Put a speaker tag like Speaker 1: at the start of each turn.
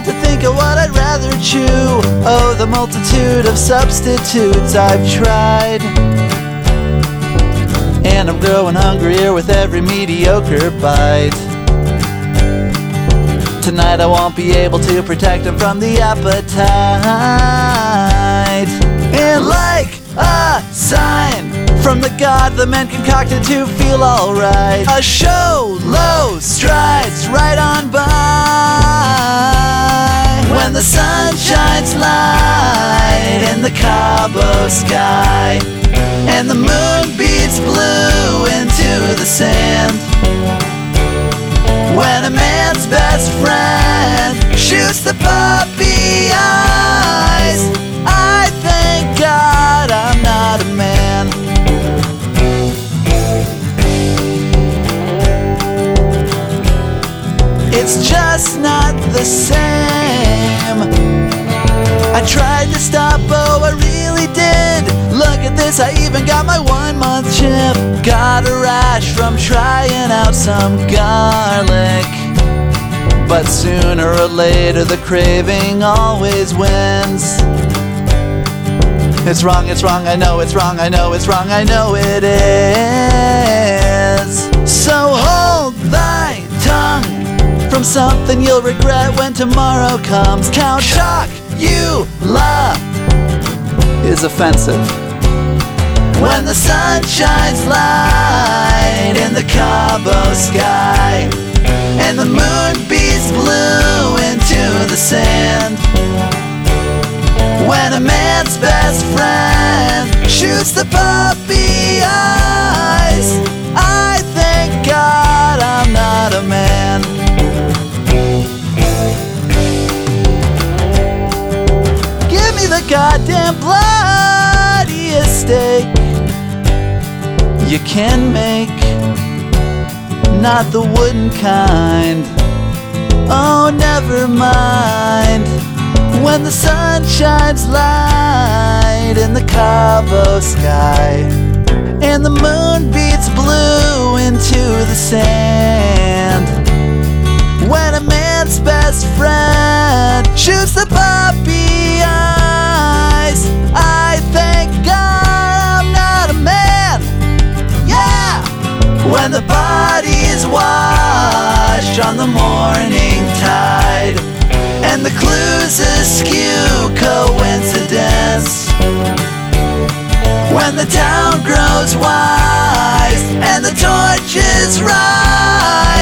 Speaker 1: not to think of what I'd rather chew. Oh, the multitude of substitutes I've tried. And I'm growing hungrier with every mediocre bite. Tonight I won't be able to protect him from the appetite. And like a sign from the god the men concocted to feel alright, a Xolo strides right sun light in the Cabo sky, and the moon beats blue into the sand. When a man's best friend shoots the puppy eyes, I thank God I'm not a man. It's just not the same. I tried to stop, oh, I really did. Look at this, I even got my one month chip. Got a rash from trying out some garlic. But sooner or later, the craving always wins. It's wrong, it's wrong, I know it's wrong, I know it's wrong, I know it is. So hold thy tongue from something you'll regret when tomorrow comes. Count you la is offensive. When the sun shines light in the Cabo sky, and the moon beats blue into the sand. When a man's best friend shoots the puppy eyes, bloodiest steak you can make, not the wooden kind. Oh, never mind. When the sun shines light in the Cabo sky, and the moon beats blue into the sand. When a man's best friend shoots the puppy When the body is washed on the morning tide, and the clues eschew coincidence. When the town grows wise and the torches rise.